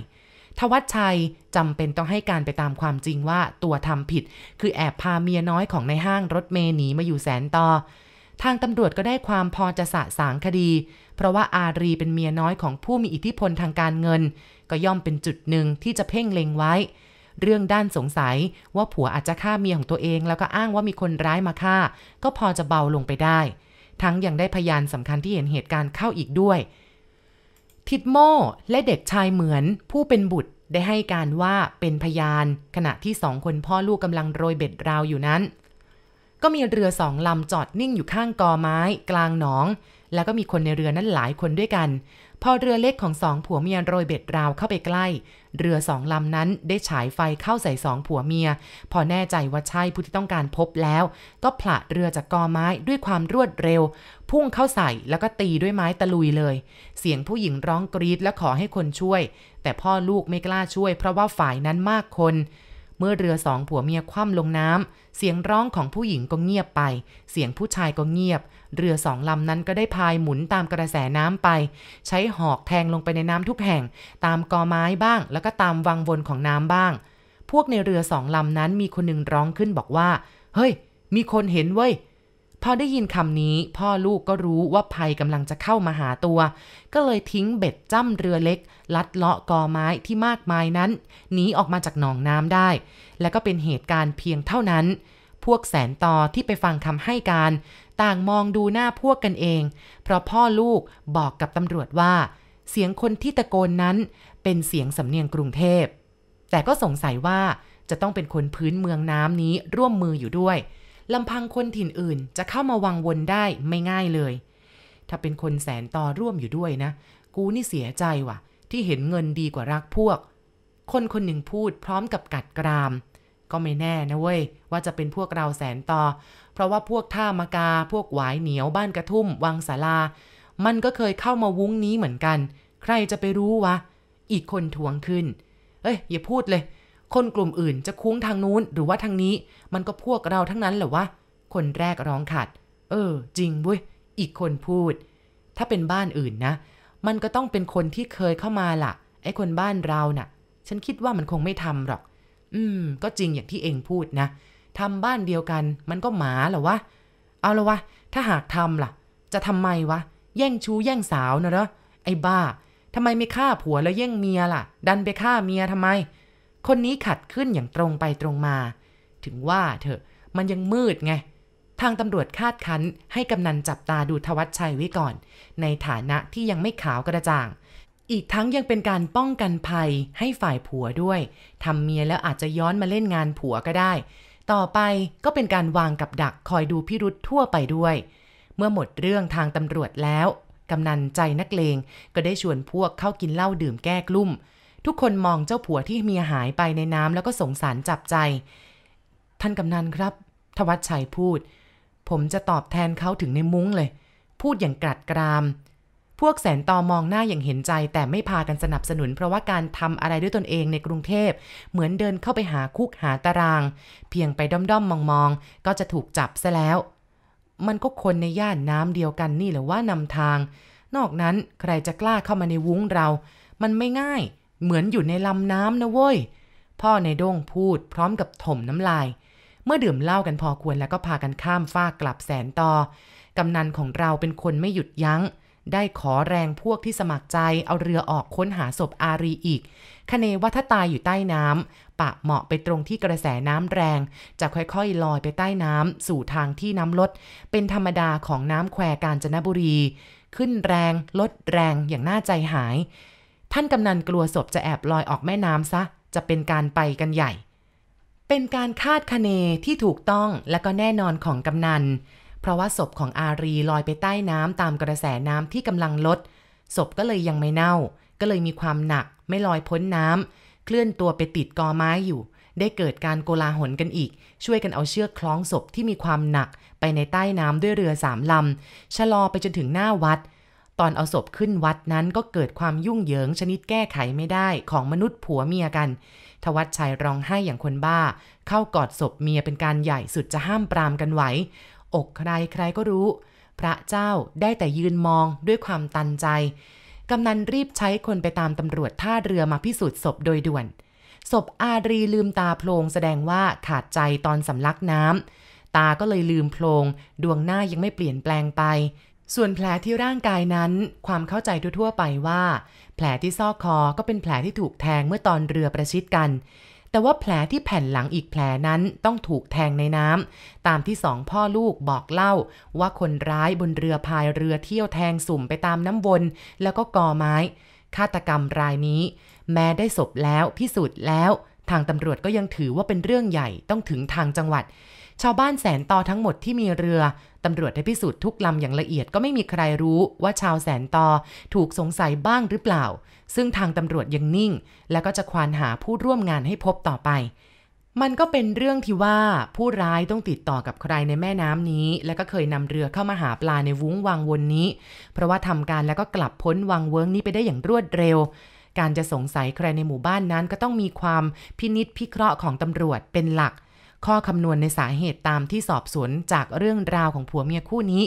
ทวัชชัยจำเป็นต้องให้การไปตามความจริงว่าตัวทำผิด คือแอบพาเมียน้อยของในห้างรถเมย์หนีมาอยู่แสนตอ ทางตำรวจก็ได้ความพอจะสะสางคดี เพราะว่าอารีเป็นเมียน้อยของผู้มีอิทธิพลทางการเงิน ก็ย่อมเป็นจุดหนึ่งที่จะเพ่งเล็งไว้ เรื่องด้านสงสัยว่าผัวอาจจะฆ่าเมียของตัวเอง แล้วก็อ้างว่ามีคนร้ายมาฆ่า ก็พอจะเบาลงไปได้ ทั้งยังได้พยานสำคัญที่เห็นเหตุการณ์เข้าอีกด้วย ทิดโมและเด็กชายเหมือนผู้เป็นบุตรได้ให้การว่าเป็นพยาน ขณะที่สองคนพ่อลูกกำลังโรยเบ็ดราวอยู่นั้น ก็มีเรือสองลำจอดนิ่งอยู่ข้างกอไม้ กลางหนอง แล้วก็มีคนในเรือนั้นหลายคนด้วยกัน พอเรือเล็กของสองผัวเมียโรยเบ็ดราวเข้าไปใกล้ เรือสองลำนั้นได้ฉายไฟเข้าใส่สองผัวเมีย พอแน่ใจว่าใช่ผู้ที่ต้องการพบแล้ว ก็ผละเรือจากกอไม้ด้วยความรวดเร็ว พุ่งเข้าใส่แล้วก็ตีด้วยไม้ตะลุยเลย เสียงผู้หญิงร้องกรีดและขอให้คนช่วย แต่พ่อลูกไม่กล้าช่วย เพราะว่าฝ่ายนั้นมากคน มื่อเรือสองผัวเมียคว่ำลงน้ำ เสียงร้องของผู้หญิงก็เงียบไป เสียงผู้ชายก็เงียบ เรือสองลำนั้นก็ได้พายหมุนตามกระแสน้ำไป ใช้หอกแทงลงไปในน้ำทุกแห่ง ตามกอไม้บ้าง แล้วก็ตามวังวนของน้ำบ้าง พวกในเรือสองลำนั้นมีคนหนึ่งร้องขึ้นบอกว่า เฮ้ย มีคนเห็นเว้ย พอได้ยินคำนี้พ่อลูกก็รู้ว่าภัยกำลังจะเข้ามาหาตัว ก็เลยทิ้งเบ็ดจ้ำเรือเล็ก ลัดเลาะกอไม้ที่มากมายนั้นหนีออกมาจากหนองน้ำได้ และก็เป็นเหตุการณ์เพียงเท่านั้น พวกแสนต่อที่ไปฟังคำให้การ ต่างมองดูหน้าพวกกันเอง เพราะพ่อลูกบอกกับตำรวจว่า เสียงคนที่ตะโกนนั้น เป็นเสียงสำเนียงกรุงเทพแต่ก็สงสัยว่าจะต้องเป็นคนพื้นเมืองน้ำนี้ร่วมมืออยู่ด้วย ลำพังคนถิ่นอื่นจะเข้ามาวังวนได้ไม่ง่ายเลย ถ้าเป็นคนแสนต่อร่วมอยู่ด้วยนะ กูนี่เสียใจว่ะ ที่เห็นเงินดีกว่ารักพวก คนคนหนึ่งพูดพร้อมกับกัดกราม ก็ไม่แน่นะเว้ย ว่าจะเป็นพวกเราแสนต่อ เพราะว่าพวกท่ามากา พวกหวายเหนียวบ้านกระทุ่ม วังสาลา มันก็เคยเข้ามาวุ้งนี้เหมือนกัน ใครจะไปรู้วะ อีกคนทวงขึ้น เอ้ยอย่าพูดเลย คนกลุ่มอื่นจะคุ้งทางนู้นหรือว่าทางนี้ มันก็พวกเราทั้งนั้นแหละวะ คนแรกร้องขัด เออ จริงเว้ยอีกคนพูด ถ้าเป็นบ้านอื่นนะ มันก็ต้องเป็นคนที่เคยเข้ามาละ่ะ ไอ้คนบ้านเรานะ่ะ ฉันคิดว่ามันคงไม่ทำหรอก อืม ก็จริงอย่างที่เองพูดนะทำบ้านเดียวกัน มันก็หมาเหรอวะ เอาละวะ ถ้าหากทำล่ะ จะทำไมวะ แย่งชู้แย่งสาวนะเหรอไอ้บ้าทำไมไม่ฆ่าผัวแล้วแย่งเมียล่ะ ดันไปฆ่าเมียทำไม คนนี้ขัดขึ้นอย่างตรงไปตรงมา ถึงว่าเถอะมันยังมืดไง ทางตำรวจคาดคั้นให้กำนันจับตาดูทวัชชัยไว้ก่อน ในฐานะที่ยังไม่ขาวกระจ่าง อีกทั้งยังเป็นการป้องกันภัยให้ฝ่ายผัวด้วยทำเมียแล้วอาจจะย้อนมาเล่นงานผัวก็ได้ ต่อไปก็เป็นการวางกับดักคอยดูพิรุษทั่วไปด้วย เมื่อหมดเรื่องทางตำรวจแล้วกำนันใจนักเลงก็ได้ชวนพวกเข้ากินเหล้าดื่มแก้กลุ่ม ทุกคนมองเจ้าผัวที่เมียหายไปในน้ำแล้วก็สงสารจับใจ ท่านกำนันครับ ทวัชชัยพูด ผมจะตอบแทนเขาถึงในมุ้งเลย พูดอย่างกรัดกราม พวกแสนตอมองหน้าอย่างเห็นใจ แต่ไม่พากันสนับสนุน เพราะว่าการทำอะไรด้วยตนเองในกรุงเทพ เหมือนเดินเข้าไปหาคุกหาตาราง เพียงไปด้อมๆมองๆก็จะถูกจับซะแล้ว มันก็คนในย่านน้ำเดียวกันนี่แหละว่านำทาง นอกนั้นใครจะกล้าเข้ามาในวุ้งเรา มันไม่ง่าย เหมือนอยู่ในลำน้ำนะเว้ย พ่อในด้งพูดพร้อมกับถมน้ำลาย เมื่อดื่มเหล้ากันพอควรแล้วก็พากันข้ามฟากกลับแสนต่อกำนันของเราเป็นคนไม่หยุดยัง้ง ได้ขอแรงพวกที่สมัครใจเอาเรือออกค้นหาศพอารีอีกคเนว่าถ้าตายอยู่ใต้น้ำปะเหมาะไปตรงที่กระแสน้ำแรง จะค่อยๆลอยไปใต้น้ำสู่ทางที่น้ำลด เป็นธรรมดาของน้ำแควกาญจนบุรี ขึ้นแรงลดแรงอย่างน่าใจหาย ท่านกำนันกลัวศพจะแอบลอยออกแม่น้ำซะ จะเป็นการไปกันใหญ่ เป็นการคาดคะเนที่ถูกต้องและก็แน่นอนของกำนัน เพราะว่าศพของอารีลอยไปใต้น้ำตามกระแสน้ำที่กำลังลด ศพก็เลยยังไม่เน่า ก็เลยมีความหนัก ไม่ลอยพ้นน้ำเคลื่อนตัวไปติดกอไม้อยู่ ได้เกิดการโกลาหลกันอีก ช่วยกันเอาเชือกคล้องศพที่มีความหนักไปในใต้น้ำด้วยเรือสามลำชะลอไปจนถึงหน้าวัด ตอนเอาศพขึ้นวัดนั้นก็เกิดความยุ่งเหยิงชนิดแก้ไขไม่ได้ของมนุษย์ผัวเมียกัน ทวัดชัยร้องไห้อย่างคนบ้า เข้ากอดศพเมียเป็นการใหญ่สุดจะห้ามปรามกันไหว อกใครใครก็รู้ พระเจ้าได้แต่ยืนมองด้วยความตันใจ กำนันรีบใช้คนไปตามตำรวจท่าเรือมาพิสูจน์ศพโดยด่วน ศพอารีลืมตาโพลงแสดงว่าขาดใจตอนสำลักน้ำตาก็เลยลืมโพลง ดวงหน้ายังไม่เปลี่ยนแปลงไป ส่วนแผลที่ร่างกายนั้น ความเข้าใจทั่วๆไปว่า แผลที่ซอกคอก็เป็นแผลที่ถูกแทงเมื่อตอนเรือประชิดกัน แต่ว่าแผลที่แผ่นหลังอีกแผลนั้นต้องถูกแทงในน้ำตามที่สองพ่อลูกบอกเล่า ว่าคนร้ายบนเรือพายเรือเที่ยวแทงสุ่มไปตามน้ำวน แล้วก็กอไม้ ฆาตกรรมรายนี้ แม้ได้ศพแล้วพิสูจน์แล้ว ทางตำรวจก็ยังถือว่าเป็นเรื่องใหญ่ต้องถึงทางจังหวัด ชาวบ้านแสนตอทั้งหมดที่มีเรือตำรวจได้พิสูจน์ทุกลำอย่างละเอียดก็ไม่มีใครรู้ว่าชาวแสนตอถูกสงสัยบ้างหรือเปล่า ซึ่งทางตำรวจยังนิ่ง แล้วก็จะควานหาผู้ร่วมงานให้พบต่อไป มันก็เป็นเรื่องที่ว่าผู้ร้ายต้องติดต่อกับใครในแม่น้ำนี้ และก็เคยนำเรือเข้ามาหาปลาในวุ้งวังวนนี้ เพราะว่าทำการแล้วก็กลับพ้นวังเวิงนี้ไปได้อย่างรวดเร็วการจะสงสัยใครในหมู่บ้านนั้นก็ต้องมีความพินิษพิเคราะห์ของตำรวจเป็นหลัก ข้อคำนวณในสาเหตุตามที่สอบสวนจากเรื่องราวของผัวเมียคู่นี้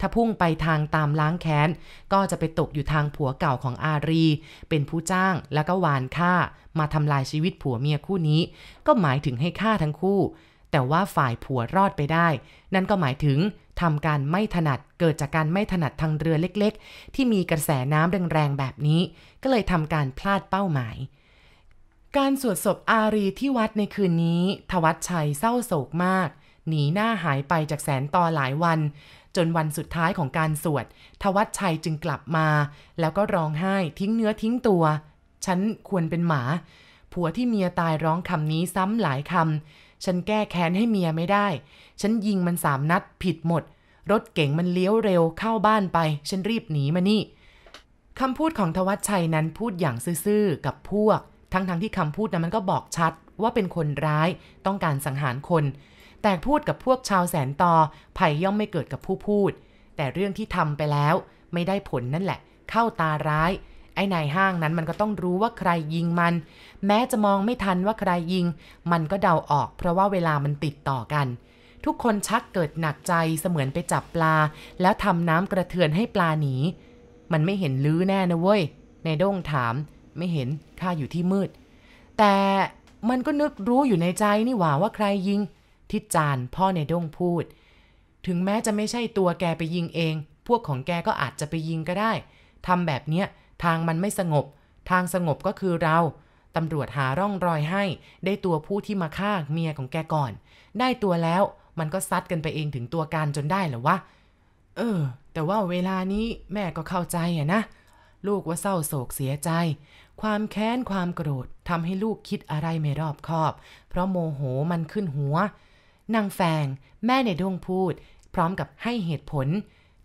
ถ้าพุ่งไปทางตามล้างแค้น ก็จะไปตกอยู่ทางผัวเก่าของอารี เป็นผู้จ้างแล้วก็วานฆ่า มาทำลายชีวิตผัวเมียคู่นี้ ก็หมายถึงให้ฆ่าทั้งคู่ แต่ว่าฝ่ายผัวรอดไปได้ นั่นก็หมายถึงทำการไม่ถนัดเกิดจากการไม่ถนัดทางเรือเล็ก ๆ ที่มีกระแสน้ำแรงๆแบบนี้ ก็เลยทำการพลาดเป้าหมาย การสวดศพอารีที่วัดในคืนนี้ ทวัชชัยเศร้าโศกมาก หนีหน้าหายไปจากแสนต่อหลายวัน จนวันสุดท้ายของการสวด ทวัชชัยจึงกลับมา แล้วก็ร้องไห้ทิ้งเนื้อทิ้งตัว ฉันควรเป็นหมา ผัวที่เมียตายร้องคำนี้ซ้ำหลายคำ ฉันแก้แค้นให้เมียไม่ได้ ฉันยิงมันสามนัดผิดหมด รถเก๋งมันเลี้ยวเร็วเข้าบ้านไป ฉันรีบหนีมานี่คำพูดของทวัชชัยนั้นพูดอย่างซื่อๆกับพวก ทั้งๆทที่คำพูดนั้นมันก็บอกชัดว่าเป็นคนร้ายต้องการสังหารคน แต่พูดกับพวกชาวแสนตอภัยย่อมไม่เกิดกับผู้พูด แต่เรื่องที่ทำไปแล้ว ไม่ได้ผลนั่นแหละ เข้าตาร้าย ไอ้นายห้างนั้นมันก็ต้องรู้ว่าใครยิงมัน แม้จะมองไม่ทันว่าใครยิง มันก็เดาออกเพราะว่าเวลามันติดต่อกัน ทุกคนชักเกิดหนักใจเสมือนไปจับปลา แล้วทำน้ำกระเทือนให้ปลาหนี มันไม่เห็นลื้อแน่นะเว้ย ในด้งถาม ไม่เห็นข้าอยู่ที่มืด แต่มันก็นึกรู้อยู่ในใจนี่หว่าว่าใครยิง ทิจานพ่อในด้งพูด ถึงแม้จะไม่ใช่ตัวแกไปยิงเอง พวกของแกก็อาจจะไปยิงก็ได้ทำแบบเนี้ยทางมันไม่สงบ ทางสงบก็คือเราตำรวจหาร่องรอยให้ ได้ตัวผู้ที่มาฆ่าเมียของแกก่อน ได้ตัวแล้วมันก็ซัดกันไปเองถึงตัวการจนได้เหรอวะ เออ แต่ว่าเวลานี้แม่ก็เข้าใจอะนะ ลูกว่าเศร้าโศกเสียใจ ความแค้นความโกรธทำให้ลูกคิดอะไรไม่รอบคอบ เพราะโมโหมันขึ้นหัวนางแฟง แม่ในดวงพูด พร้อมกับให้เหตุผล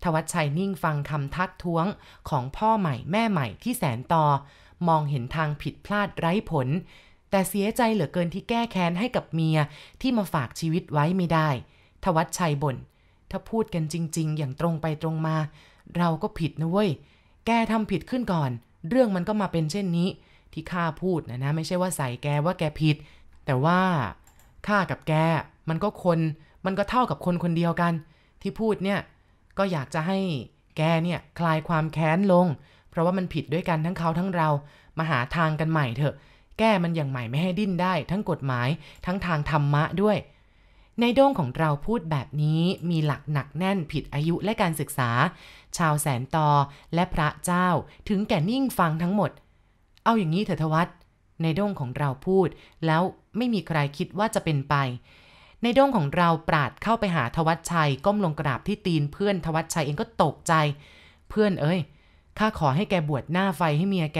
ทวัชชัยนิ่งฟังคำทักท้วงของพ่อใหม่แม่ใหม่ที่แสนต่อ มองเห็นทางผิดพลาดไร้ผล แต่เสียใจเหลือเกินที่แก้แค้นให้กับเมียที่มาฝากชีวิตไว้ไม่ได้ ทวัชชัยบน่นถ้าพูดกันจริง ๆ อย่างตรงไปตรงมา เราก็ผิดนะเว้ย แกทำผิดขึ้นก่อน เรื่องมันก็มาเป็นเช่นนี้ ที่ข้าพูดนะนะ ไม่ใช่ว่าใส่แกว่าแกผิด แต่ว่าข้ากับแกมันก็คน มันก็เท่ากับคนคนเดียวกัน ที่พูดเนี่ยก็อยากจะให้แกเนี่ยคลายความแค้นลง เพราะว่ามันผิดด้วยกันทั้งเขาทั้งเรา มาหาทางกันใหม่เถอะ แก้มันอย่างใหม่ไม่ให้ดิ้นได้ ทั้งกฎหมายทั้งทางธรรมะด้วย ในโด้งของเราพูดแบบนี้มีหลักหนักแน่นผิดอายุและการศึกษา ชาวแสนตอและพระเจ้าถึงแก่นิ่งฟังทั้งหมด เอาอย่างนี้เถอะทวัตในโด้งของเราพูด แล้วไม่มีใครคิดว่าจะเป็นไป ในโด้งของเราปราดเข้าไปหาทวัตชัยก้มลงกราบที่ตีนเพื่อนทวัตชัยเองก็ตกใจ เพื่อนเอ้ยข้าขอให้แกบวชหน้าไฟให้เมียแก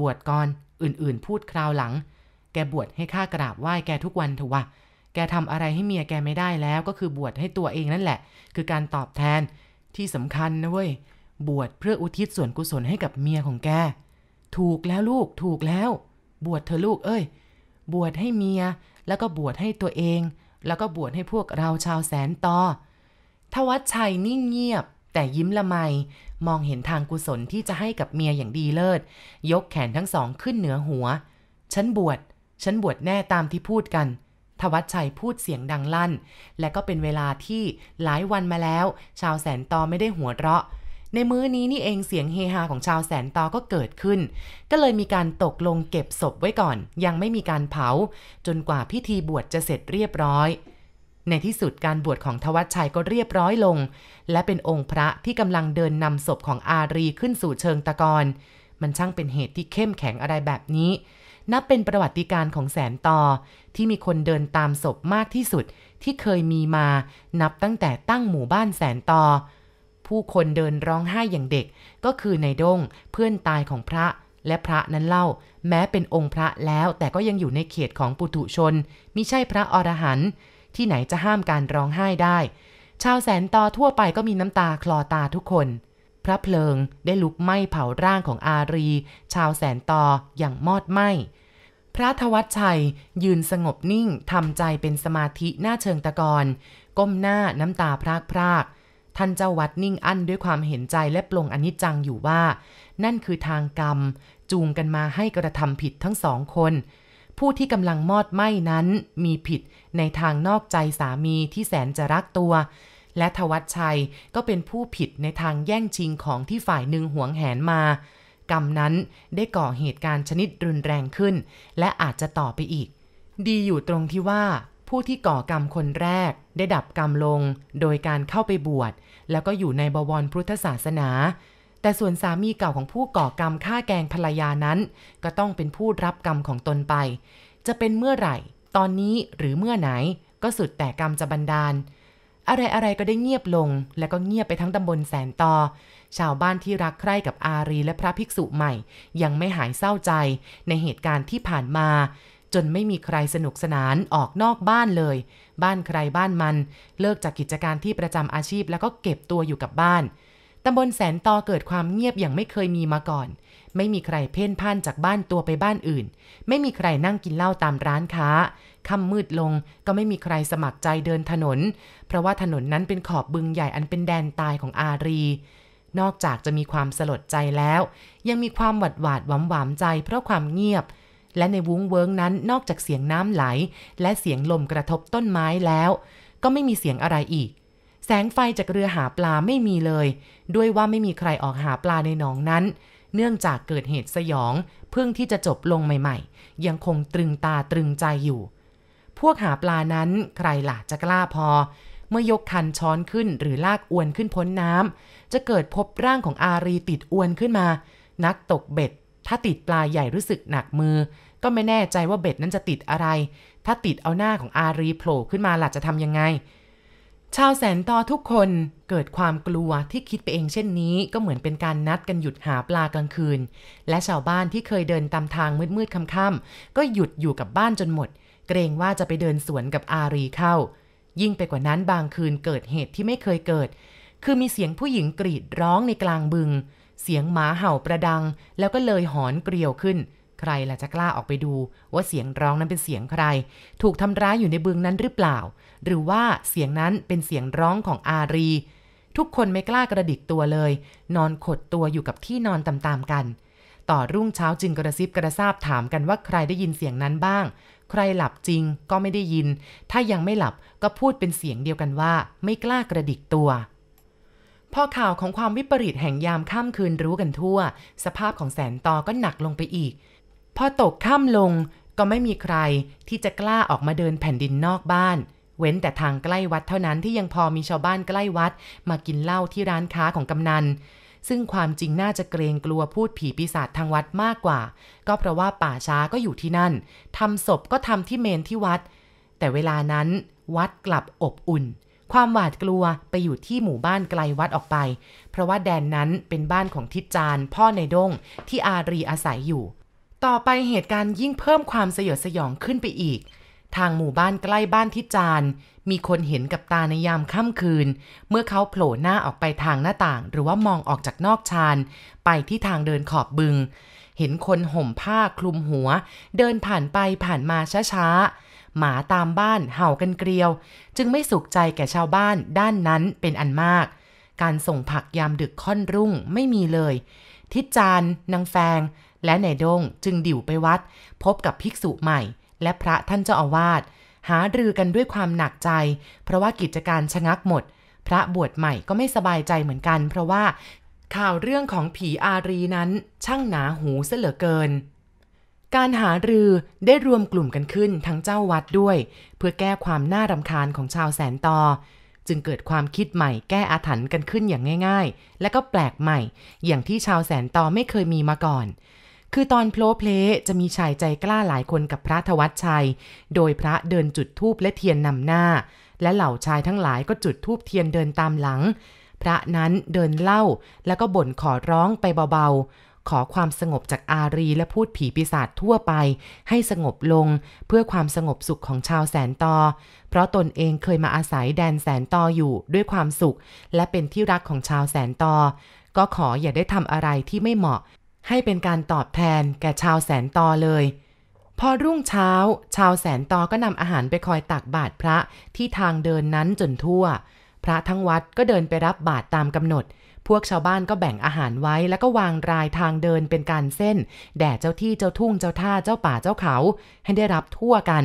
บวชก่อนอื่นๆ พูดคราวหลัง แกบวชให้ข้ากราบไหว้แกทุกวันเถอะวะ แกทำอะไรให้เมียแกไม่ได้แล้ว ก็คือบวชให้ตัวเองนั่นแหละ คือการตอบแทนที่สำคัญนะเว้ย บวชเพื่ออุทิศส่วนกุศลให้กับเมียของแก ถูกแล้วลูกถูกแล้ว บวชเธอลูกเอ้ย บวชให้เมียแล้วก็บวชให้ตัวเอง แล้วก็บวชให้พวกเราชาวแสนตอทวัชชัยนิ่งเงียบ แต่ยิ้มละไม มองเห็นทางกุศลที่จะให้กับเมียอย่างดีเลิศ ยกแขนทั้งสองขึ้นเหนือหัว ฉันบวช ฉันบวชแน่ตามที่พูดกัน ทวัชชัยพูดเสียงดังลั่น และก็เป็นเวลาที่หลายวันมาแล้ว ชาวแสนตอไม่ได้หัวเราะ ในมื้อนี้นี่เองเสียงเฮฮาของชาวแสนตอก็เกิดขึ้น ก็เลยมีการตกลงเก็บศพไว้ก่อน ยังไม่มีการเผา จนกว่าพิธีบวชจะเสร็จเรียบร้อยในที่สุดการบวชของทวัชชัยก็เรียบร้อยลง และเป็นองค์พระที่กำลังเดินนำศพของอารีขึ้นสู่เชิงตะกอน มันช่างเป็นเหตุที่เข้มแข็งอะไรแบบนี้ นับเป็นประวัติการของแสนต่อ ที่มีคนเดินตามศพมากที่สุดที่เคยมีมา นับตั้งแต่ตั้งหมู่บ้านแสนต่อ ผู้คนเดินร้องไห้อย่างเด็ก ก็คือในดงเพื่อนตายของพระ และพระนั้นเล่า แม้เป็นองค์พระแล้วแต่ก็ยังอยู่ในเขตของปุถุชนมิใช่พระอรหันต์ที่ไหนจะห้ามการร้องไห้ได้ ชาวแสนต่อทั่วไปก็มีน้ำตาคลอตาทุกคน พระเพลิงได้ลุกไหม้เผาร่างของอารี ชาวแสนตออย่างมอดไหม้พระทวัชชัยยืนสงบนิ่งทำใจเป็นสมาธิหน้าเชิงตะกอนก้มหน้าน้ำตาพรากพราก ท่านเจ้าวัดนิ่งอั้นด้วยความเห็นใจและปลงอนิจจังอยู่ว่า นั่นคือทางกรรม จูงกันมาให้กระทำผิดทั้งสองคน ผู้ที่กำลังมอดไหม้นั้นมีผิดในทางนอกใจสามีที่แสนจะรักตัว และทวัชชัยก็เป็นผู้ผิดในทางแย่งชิงของที่ฝ่ายหนึ่งหวงแหนมา กรรมนั้นได้ก่อเหตุการณ์ชนิดรุนแรงขึ้น และอาจจะต่อไปอีก ดีอยู่ตรงที่ว่าผู้ที่ก่อกรรมคนแรกได้ดับกรรมลงโดยการเข้าไปบวช แล้วก็อยู่ในบวรพุทธศาสนา แต่ส่วนสามีเก่าของผู้ก่อกรรมฆ่าแกงภรรยานั้น ก็ต้องเป็นผู้รับกรรมของตนไป จะเป็นเมื่อไหร่ ตอนนี้หรือเมื่อไหน ก็สุดแต่กรรมจะบันดาล อะไรอะไรก็ได้เงียบลง และก็เงียบไปทั้งตำบลแสนตอชาวบ้านที่รักใคร่กับอารีและพระภิกษุใหม่ ยังไม่หายเศร้าใจในเหตุการณ์ที่ผ่านมา จนไม่มีใครสนุกสนานออกนอกบ้านเลย บ้านใครบ้านมัน เลิกจากกิจการที่ประจำอาชีพแล้วก็เก็บตัวอยู่กับบ้านตำบลแสนตอเกิดความเงียบอย่างไม่เคยมีมาก่อน ไม่มีใครเพ่นพ่านจากบ้านตัวไปบ้านอื่น ไม่มีใครนั่งกินเหล้าตามร้านค้า ค่ำมืดลงก็ไม่มีใครสมัครใจเดินถนน เพราะว่าถนนนั้นเป็นขอบบึงใหญ่อันเป็นแดนตายของอารี นอกจากจะมีความสลดใจแล้ว ยังมีความหวาดหวาดหวำหวามใจเพราะความเงียบ และในวุ้งเวิงนั้นนอกจากเสียงน้ำไหล และเสียงลมกระทบต้นไม้แล้ว ก็ไม่มีเสียงอะไรอีกแสงไฟจากเรือหาปลาไม่มีเลย ด้วยว่าไม่มีใครออกหาปลาในหนองนั้น เนื่องจากเกิดเหตุสยอง เพิ่งที่จะจบลงใหม่ๆ ยังคงตรึงตาตรึงใจอยู่ พวกหาปลานั้นใครล่ะจะกล้าพอ เมื่อยกคันช้อนขึ้นหรือลากอวนขึ้นพ้นน้ำจะเกิดพบร่างของอารีติดอวนขึ้นมา นักตกเบ็ด ถ้าติดปลาใหญ่รู้สึกหนักมือ ก็ไม่แน่ใจว่าเบ็ดนั้นจะติดอะไร ถ้าติดเอาหน้าของอารีโผล่ขึ้นมาล่ะจะทำยังไงชาวแสนตอทุกคนเกิดความกลัวที่คิดไปเองเช่นนี้ก็เหมือนเป็นการนัดกันหยุดหาปลากลางคืน และชาวบ้านที่เคยเดินตามทางมืดๆค่ำๆก็หยุดอยู่กับบ้านจนหมด เกรงว่าจะไปเดินสวนกับอารีเข้า ยิ่งไปกว่านั้นบางคืนเกิดเหตุที่ไม่เคยเกิด คือมีเสียงผู้หญิงกรีดร้องในกลางบึง เสียงหมาเห่าประดัง แล้วก็เลยหอนเกลียวขึ้น ใครล่ะจะกล้าออกไปดู ว่าเสียงร้องนั้นเป็นเสียงใคร ถูกทำร้ายอยู่ในบึงนั้นหรือเปล่า หรือว่าเสียงนั้นเป็นเสียงร้องของอารี ทุกคนไม่กล้ากระดิกตัวเลย นอนขดตัวอยู่กับที่นอนตามๆกันต่อรุ่งเช้าจึงกระซิบกระซาบถามกันว่าใครได้ยินเสียงนั้นบ้าง ใครหลับจริงก็ไม่ได้ยิน ถ้ายังไม่หลับก็พูดเป็นเสียงเดียวกันว่า ไม่กล้ากระดิกตัว พอข่าวของความวิปริตแห่งยามค่ำคืนรู้กันทั่ว สภาพของแสนตอก็หนักลงไปอีก พอตกค่ำลงก็ไม่มีใครที่จะกล้าออกมาเดินแผ่นดินนอกบ้าน เว้นแต่ทางใกล้วัดเท่านั้นที่ยังพอมีชาวบ้านใกล้วัด มากินเหล้าที่ร้านค้าของกำนัน ซึ่งความจริงน่าจะเกรงกลัวพูดผีปีศาจทางวัดมากกว่า ก็เพราะว่าป่าช้าก็อยู่ที่นั่นทำศพก็ทำที่เมนที่วัด แต่เวลานั้นวัดกลับอบอุ่น ความหวาดกลัวไปอยู่ที่หมู่บ้านไกลวัดออกไป เพราะว่าแดนนั้นเป็นบ้านของทิดจานพ่อในดงที่อารีอาศัยอยู่ ต่อไปเหตุการณ์ยิ่งเพิ่มความสยดสยองขึ้นไปอีก ทางหมู่บ้านใกล้บ้านทิจาน มีคนเห็นกับตาในยามค่ำคืน เมื่อเขาโผล่หน้าออกไปทางหน้าต่าง หรือว่ามองออกจากนอกชาน ไปที่ทางเดินขอบบึง เห็นคนห่มผ้าคลุมหัว เดินผ่านไปผ่านมาช้าๆ หมาตามบ้านเห่ากันเกลียว จึงไม่สุขใจแก่ชาวบ้านด้านนั้นเป็นอันมาก การส่งผักยามดึกค่อนรุ่งไม่มีเลย ทิจานนางแฟง และนายดงจึงดิ่วไปวัด พบกับภิกษุใหม่ และพระท่านเจ้าอาวาสหารือกันด้วยความหนักใจ เพราะว่ากิจการชะงักหมด พระบวชใหม่ก็ไม่สบายใจเหมือนกัน เพราะว่าข่าวเรื่องของผีอารีนั้นช่างหนาหูเสเหลือเกิน การหารือได้รวมกลุ่มกันขึ้นทั้งเจ้าวัดด้วย เพื่อแก้ความน่ารำคาญของชาวแสนตอ จึงเกิดความคิดใหม่แก้อาถรรพ์กันขึ้นอย่างง่าย ๆ และก็แปลกใหม่ อย่างที่ชาวแสนตอไม่เคยมีมาก่อน คือตอนโพลเพลจะมีชายใจกล้าหลายคนกับพระธวัชชัย โดยพระเดินจุดธูปและเทียนนำหน้า และเหล่าชายทั้งหลายก็จุดธูปเทียนเดินตามหลัง พระนั้นเดินเล่าแล้วก็บ่นขอร้องไปเบาๆ ขอความสงบจากอารีและพูดผีปีศาจทั่วไป ให้สงบลงเพื่อความสงบสุขของชาวแสนตอ เพราะตนเองเคยมาอาศัยแดนแสนตออยู่ด้วยความสุข และเป็นที่รักของชาวแสนตอ ก็ขออย่าได้ทำอะไรที่ไม่เหมาะ ให้เป็นการตอบแทนแก่ชาวแสนตอเลย พอรุ่งเช้า ชาวแสนตอก็นำอาหารไปคอยตักบาตรพระที่ทางเดินนั้นจนทั่ว พระทั้งวัดก็เดินไปรับบาตรตามกำหนด พวกชาวบ้านก็แบ่งอาหารไว้แล้วก็วางรายทางเดินเป็นการเส้น แด่เจ้าที่เจ้าทุ่งเจ้าท่าเจ้าป่าเจ้าเขา ให้ได้รับทั่วกัน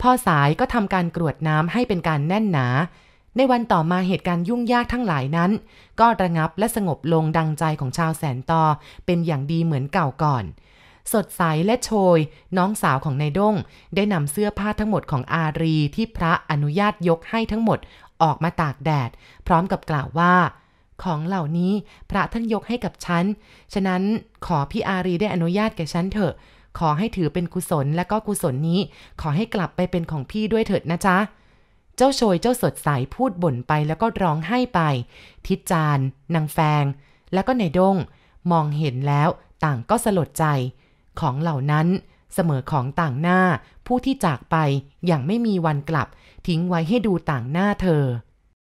พอสายก็ทำการกรวดน้ำให้เป็นการแน่นหนา ในวันต่อมาเหตุการณ์ยุ่งยากทั้งหลายนั้น ก็ระงับและสงบลงดังใจของชาวแสนตอเป็นอย่างดีเหมือนเก่าก่อน สดใสและโชย น้องสาวของนายด้ง ได้นำเสื้อผ้าทั้งหมดของอารีที่พระอนุญาตยกให้ทั้งหมดออกมาตากแดด พร้อมกับกล่าวว่า ของเหล่านี้พระท่านยกให้กับฉัน ฉะนั้นขอพี่อารีได้อนุญาตแก่ฉันเถอะ ขอให้ถือเป็นกุศลและก็กุศลนี้ ขอให้กลับไปเป็นของพี่ด้วยเถิดนะจ๊ะ เจ้าโชยเจ้าสดใสพูดบ่นไปแล้วก็ร้องไห้ไป ทิจานนางแฟง แล้วก็ในดง มองเห็นแล้วต่างก็สลดใจ ของเหล่านั้นเสมอของต่างหน้าผู้ที่จากไปอย่างไม่มีวันกลับ ทิ้งไว้ให้ดูต่างหน้าเธอ